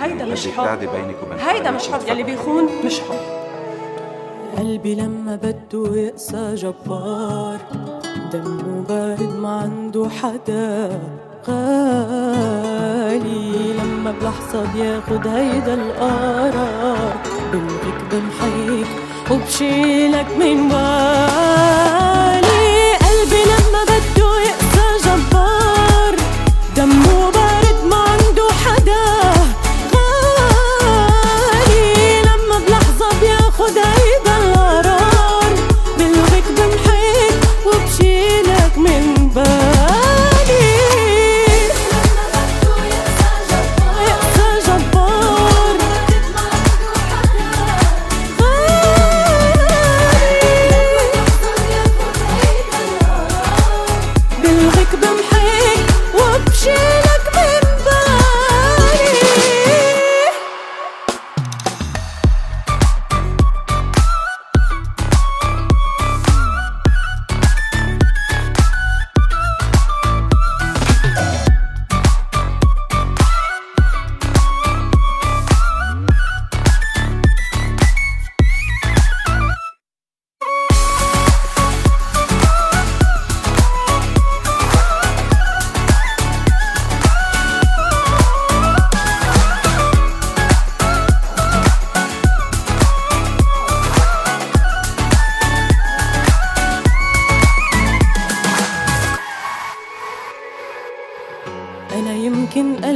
هيدا مش حب. هيدا مش حب. يلي بيخون مش حب. قلبي لما بده يقسى جبار دمه بارد ما عنده حدا غالي. لما بلحظة بياخد هيدا القرار بلغيك بمحيك وبشيلك من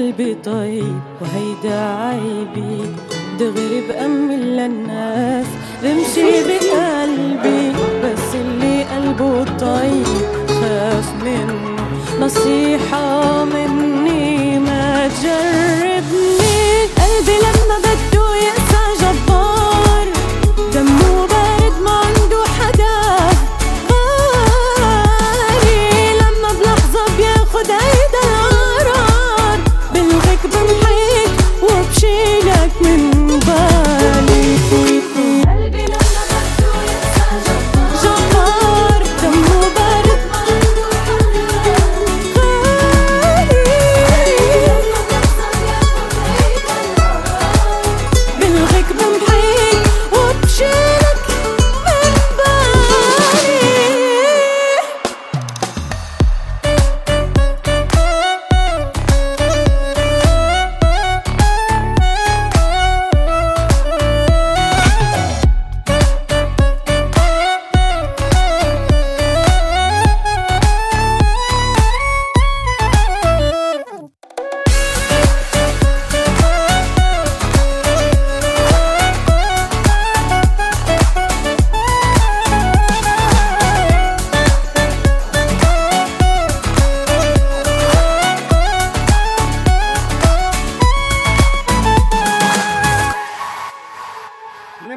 قلبي طيب وهيدا عيبي دغري بأمن للناس بمشي بقلبي بس اللي قلبه طيب خاف منه. نصيحة مني ما تجربني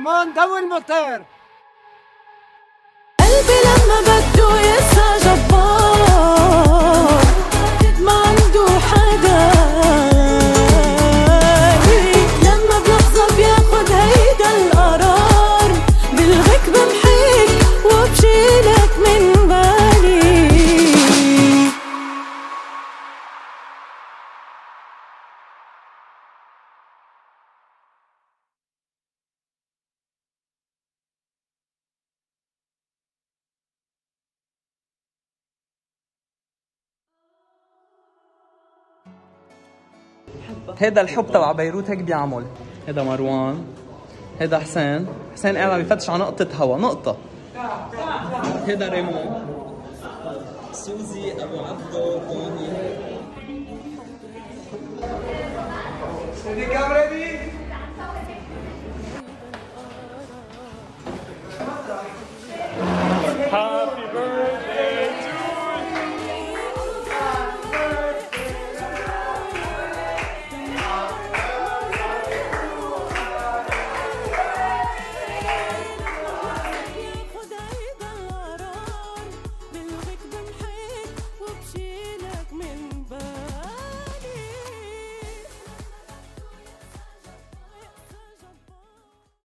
ليمون دو الموتور قلبي لما بده يقسى جبار. هيدا الحب تبع بيروت هيك بيعمل. هيدا مروان. هيدا حسين. حسين قاعد عم يفتش على نقطة هوا. نقطة. هيدا ريمون سوزي أبو عبدو بوني سيدي كام ريدي